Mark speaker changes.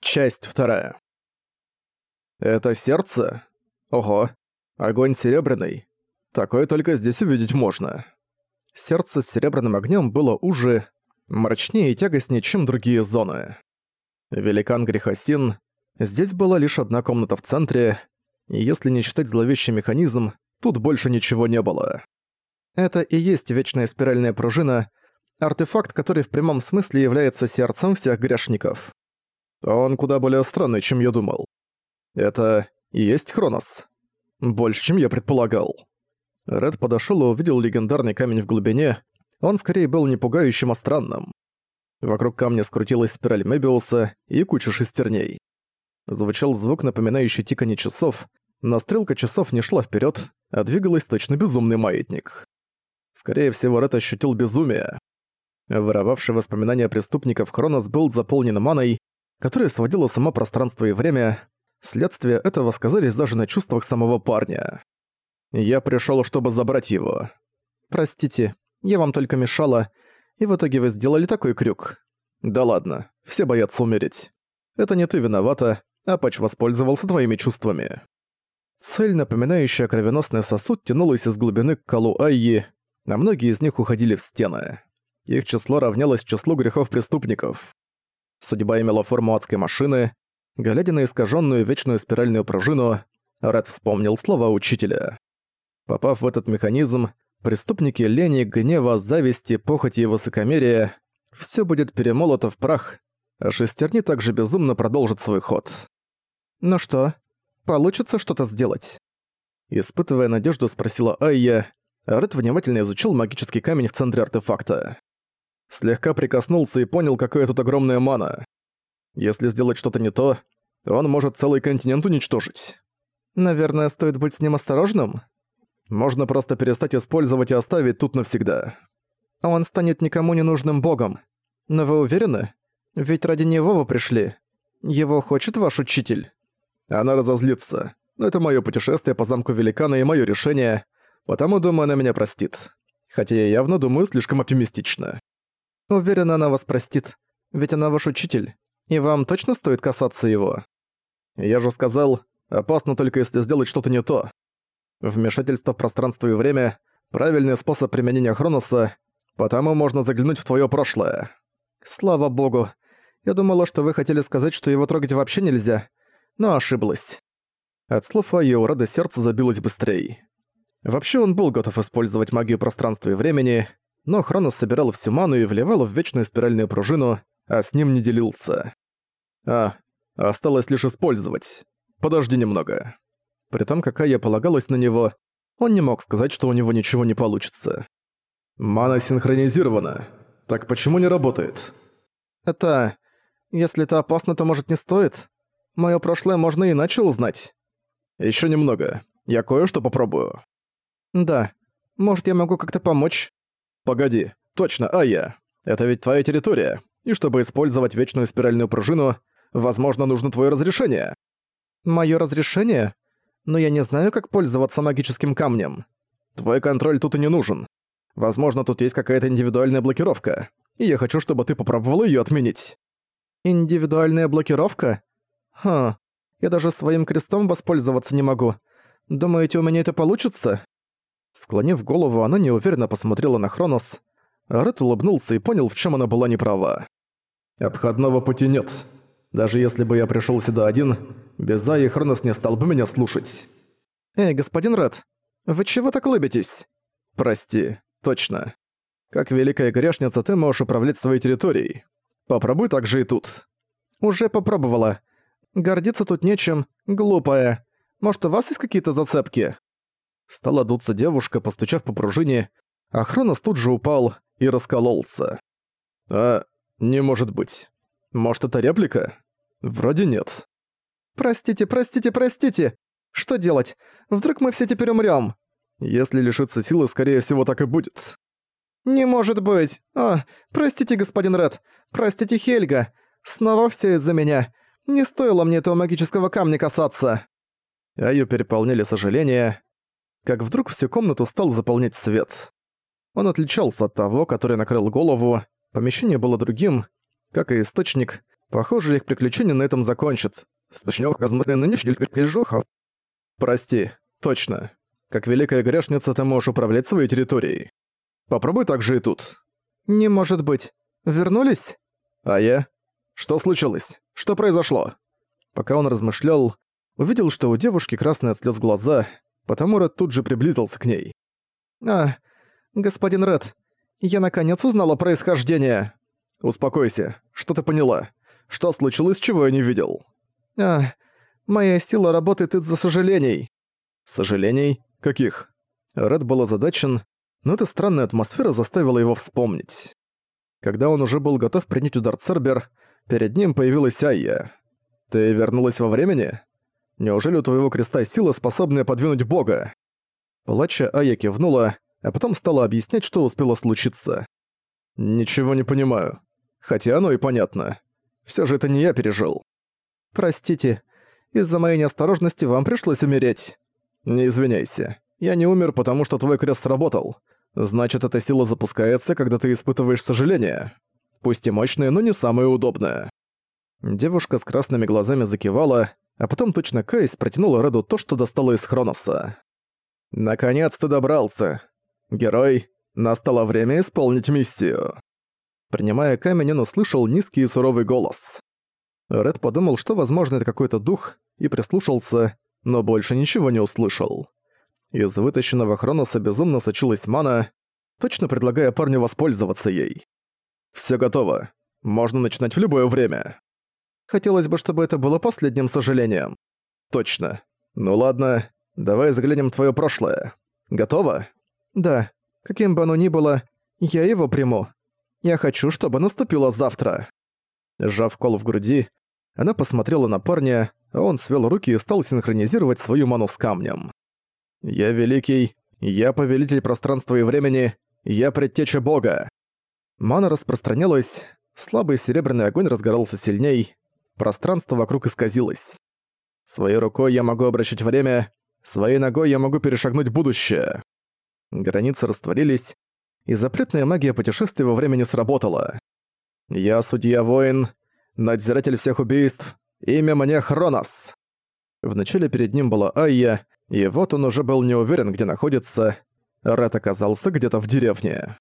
Speaker 1: Часть вторая. Это сердце? Ого. Огонь серебряный. Такое только здесь увидеть можно. Сердце с серебряным огнем было уже мрачнее и тягостнее, чем другие зоны. Великан Грехосин. Здесь была лишь одна комната в центре, и если не считать зловещий механизм, тут больше ничего не было. Это и есть вечная спиральная пружина, артефакт, который в прямом смысле является сердцем всех грешников. Он куда более странный, чем я думал. Это и есть Хронос. Больше, чем я предполагал. Ред подошёл и увидел легендарный камень в глубине. Он скорее был не пугающим, а странным. Вокруг камня скрутилась спираль Мебиуса и куча шестерней. Звучал звук, напоминающий тиканье часов, но стрелка часов не шла вперед, а двигалась точно безумный маятник. Скорее всего, Ред ощутил безумие. Воровавший воспоминания преступников Хронос был заполнен маной, которая сводила само пространство и время. Следствие этого сказались даже на чувствах самого парня. Я пришёл, чтобы забрать его. Простите, я вам только мешала, и в итоге вы сделали такой крюк. Да ладно, все боятся умереть. Это не ты виновата, а Пач воспользовался твоими чувствами. Цель, напоминающая кровеносный сосуд, тянулась из глубины к колу Айи, а многие из них уходили в стены. Их число равнялось числу грехов преступников. Судьба имела форму адской машины. Глядя на искаженную вечную спиральную пружину, Ред вспомнил слова учителя. Попав в этот механизм, преступники лени, гнева, зависти, похоти и высокомерия все будет перемолото в прах, а шестерни также безумно продолжат свой ход. «Ну что, получится что-то сделать?» Испытывая надежду, спросила Айя, Ред внимательно изучил магический камень в центре артефакта. Слегка прикоснулся и понял, какая тут огромная мана. Если сделать что-то не то, он может целый континент уничтожить. Наверное, стоит быть с ним осторожным? Можно просто перестать использовать и оставить тут навсегда. Он станет никому не нужным богом. Но вы уверены? Ведь ради него вы пришли. Его хочет ваш учитель. Она разозлится. Но это моё путешествие по замку великана и моё решение, потому, думаю, она меня простит. Хотя я явно думаю слишком оптимистично. Уверена, она вас простит, ведь она ваш учитель, и вам точно стоит касаться его. Я же сказал, опасно только если сделать что-то не то. Вмешательство в пространство и время — правильный способ применения Хроноса, потому можно заглянуть в твое прошлое. Слава богу. Я думала, что вы хотели сказать, что его трогать вообще нельзя, но ошиблась. От слов Айи у Рады сердце забилось быстрее. Вообще он был готов использовать магию пространства и времени, но Хронос собирал всю ману и вливал в вечную спиральную пружину, а с ним не делился. А, осталось лишь использовать. Подожди немного. При том, какая я полагалась на него, он не мог сказать, что у него ничего не получится. Мана синхронизирована. Так почему не работает? Это... Если это опасно, то может не стоит? Моё прошлое можно иначе узнать. Ещё немного. Я кое-что попробую. Да. Может, я могу как-то помочь? «Погоди, точно, Айя. Это ведь твоя территория, и чтобы использовать вечную спиральную пружину, возможно, нужно твое разрешение». «Моё разрешение? Но я не знаю, как пользоваться магическим камнем». «Твой контроль тут и не нужен. Возможно, тут есть какая-то индивидуальная блокировка, и я хочу, чтобы ты попробовал её отменить». «Индивидуальная блокировка? Ха, я даже своим крестом воспользоваться не могу. Думаете, у меня это получится?» Склонив голову, она неуверенно посмотрела на Хронос. Ред улыбнулся и понял, в чем она была неправа. «Обходного пути нет. Даже если бы я пришел сюда один, без Аи Хронос не стал бы меня слушать». «Эй, господин Ред, вы чего так улыбитесь?» «Прости, точно. Как великая грешница, ты можешь управлять своей территорией. Попробуй так же и тут». «Уже попробовала. Гордиться тут нечем, глупая. Может, у вас есть какие-то зацепки?» Стала дуться девушка, постучав по пружине, а Хронос тут же упал и раскололся. «А, не может быть. Может, это реплика? Вроде нет». «Простите, простите, простите! Что делать? Вдруг мы все теперь умрём?» «Если лишиться силы, скорее всего, так и будет». «Не может быть! А, простите, господин Ред! Простите, Хельга! Снова все из-за меня! Не стоило мне этого магического камня касаться!» Аю переполняли сожаления, как вдруг всю комнату стал заполнять свет. Он отличался от того, который накрыл голову, помещение было другим, как и источник, Похоже, их приключения на этом закончат. Смешнёв казнутый нынешний жуха. Прости, точно. Как великая грешница ты можешь управлять своей территорией. Попробуй так же и тут. Не может быть. Вернулись? А я? Что случилось? Что произошло? Пока он размышлял, увидел, что у девушки красные от слез глаза, потому Ред тут же приблизился к ней. «А, господин Ред, я наконец узнала происхождение». «Успокойся. Что ты поняла? Что случилось, чего я не видел?» «А, моя сила работает из-за сожалений». «Сожалений? Каких?» Ред был озадачен, но эта странная атмосфера заставила его вспомнить. Когда он уже был готов принять удар Цербер, перед ним появилась Айя. «Ты вернулась во времени? Неужели у твоего креста сила, способная подвинуть бога?» Плача, Айя кивнула, а потом стала объяснять, что успело случиться. «Ничего не понимаю. Хотя оно и понятно. Все же это не я пережил». «Простите, из-за моей неосторожности вам пришлось умереть». «Не извиняйся. Я не умер, потому что твой крест сработал. Значит, эта сила запускается, когда ты испытываешь сожаление. Пусть и мощное, но не самое удобное». Девушка с красными глазами закивала, а потом точно Кайс протянула Реду то, что достала из Хроноса. «Наконец ты добрался. Герой, настало время исполнить миссию». Принимая камень, он услышал низкий и суровый голос. Ред подумал, что, возможно, это какой-то дух, и прислушался, но больше ничего не услышал. Из вытащенного Хроноса безумно сочилась мана, точно предлагая парню воспользоваться ей. «Всё готово. Можно начинать в любое время». Хотелось бы, чтобы это было последним сожалением. Точно. Ну ладно, давай заглянем в твоё прошлое. Готово? Да. Каким бы оно ни было, я его приму. Я хочу, чтобы наступило завтра. Сжав кол в груди, она посмотрела на парня, а он свел руки и стал синхронизировать свою ману с камнем. «Я великий, я повелитель пространства и времени, я предтеча бога». Мана распространялась, слабый серебряный огонь разгорался сильней, пространство вокруг исказилось. Своей рукой я могу обращать время, своей ногой я могу перешагнуть будущее. Границы растворились, и запретная магия путешествия во времени сработала. Я судья-воин, надзиратель всех убийств, имя мне Хронос. Вначале перед ним была Айя, и вот он уже был не уверен, где находится. Ред оказался где-то в деревне.